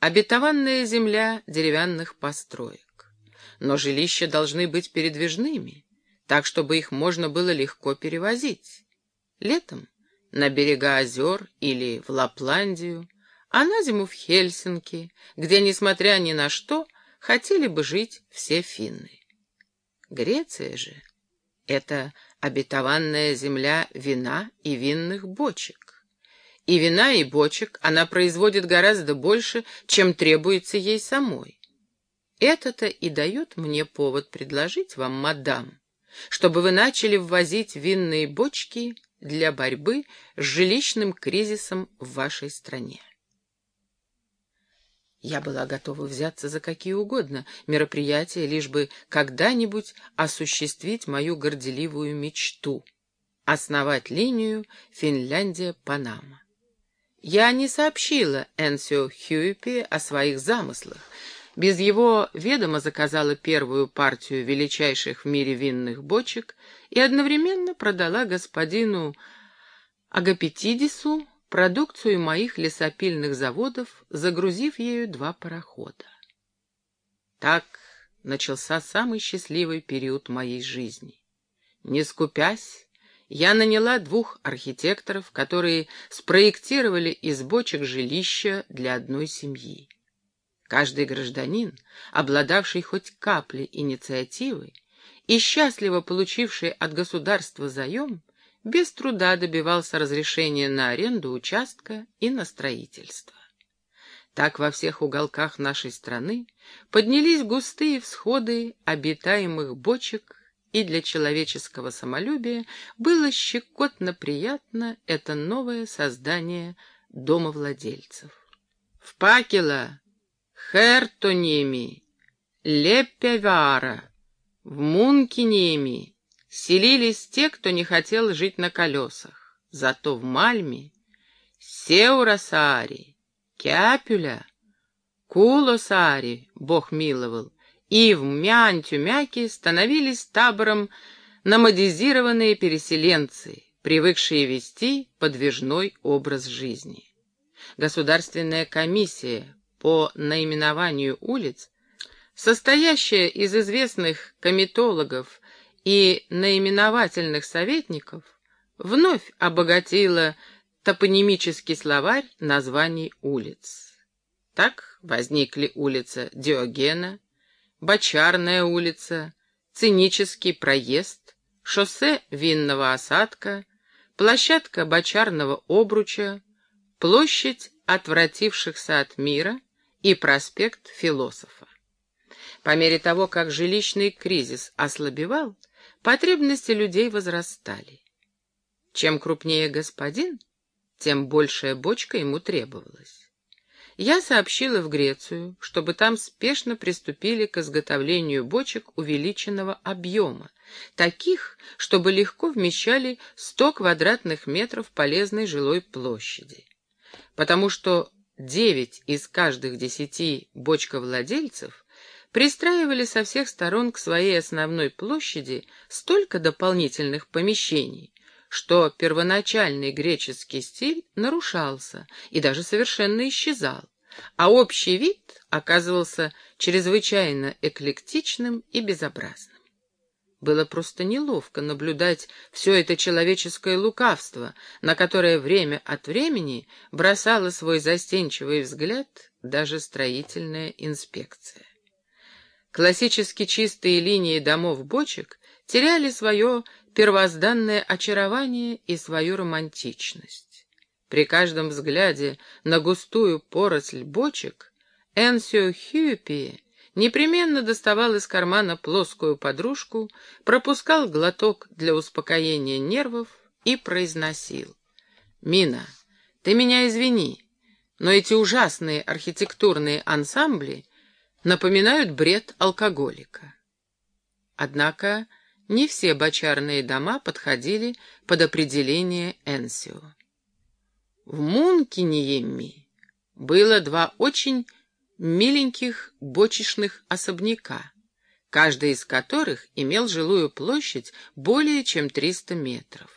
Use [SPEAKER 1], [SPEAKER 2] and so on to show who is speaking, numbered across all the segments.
[SPEAKER 1] обетованная земля деревянных построек. Но жилища должны быть передвижными, так, чтобы их можно было легко перевозить. Летом на берега озер или в Лапландию, а на зиму в Хельсинки, где, несмотря ни на что, хотели бы жить все финны. Греция же — это обетованная земля вина и винных бочек. И вина, и бочек она производит гораздо больше, чем требуется ей самой. Это-то и дает мне повод предложить вам, мадам, чтобы вы начали ввозить винные бочки для борьбы с жилищным кризисом в вашей стране. Я была готова взяться за какие угодно мероприятия, лишь бы когда-нибудь осуществить мою горделивую мечту — основать линию Финляндия-Панама. Я не сообщила Энсио Хьюипи о своих замыслах. Без его ведома заказала первую партию величайших в мире винных бочек и одновременно продала господину Агапетидису продукцию моих лесопильных заводов, загрузив ею два парохода. Так начался самый счастливый период моей жизни. Не скупясь, я наняла двух архитекторов, которые спроектировали из бочек жилища для одной семьи. Каждый гражданин, обладавший хоть каплей инициативы и счастливо получивший от государства заем, без труда добивался разрешения на аренду участка и на строительство. Так во всех уголках нашей страны поднялись густые всходы обитаемых бочек, и для человеческого самолюбия было щекотно приятно это новое создание домовладельцев. В Пакела, Хертонеми, Леппевара, в Мункинеми, селились те, кто не хотел жить на колесах. Зато в Мальме, Сеурасаари, Кяпюля, Кулосаари, Бог миловал, и в Мянтюмяке становились табором намодизированные переселенцы, привыкшие вести подвижной образ жизни. Государственная комиссия по наименованию улиц, состоящая из известных кометологов и наименовательных советников вновь обогатила топонимический словарь названий улиц. Так возникли улица Диогена, Бочарная улица, Цинический проезд, шоссе Винного осадка, площадка Бочарного обруча, площадь отвратившихся от мира и проспект философа. По мере того, как жилищный кризис ослабевал, Потребности людей возрастали. Чем крупнее господин, тем большая бочка ему требовалась. Я сообщила в Грецию, чтобы там спешно приступили к изготовлению бочек увеличенного объема, таких, чтобы легко вмещали 100 квадратных метров полезной жилой площади. Потому что 9 из каждых 10 бочковладельцев пристраивали со всех сторон к своей основной площади столько дополнительных помещений, что первоначальный греческий стиль нарушался и даже совершенно исчезал, а общий вид оказывался чрезвычайно эклектичным и безобразным. Было просто неловко наблюдать все это человеческое лукавство, на которое время от времени бросала свой застенчивый взгляд даже строительная инспекция. Классически чистые линии домов-бочек теряли свое первозданное очарование и свою романтичность. При каждом взгляде на густую поросль бочек Энсио Хьюпи непременно доставал из кармана плоскую подружку, пропускал глоток для успокоения нервов и произносил. «Мина, ты меня извини, но эти ужасные архитектурные ансамбли напоминают бред алкоголика. Однако не все бочарные дома подходили под определение Энсио. В Мункиньемми было два очень миленьких бочечных особняка, каждый из которых имел жилую площадь более чем 300 метров.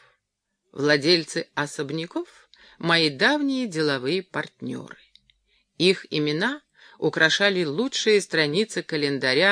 [SPEAKER 1] Владельцы особняков — мои давние деловые партнеры. Их имена — украшали лучшие страницы календаря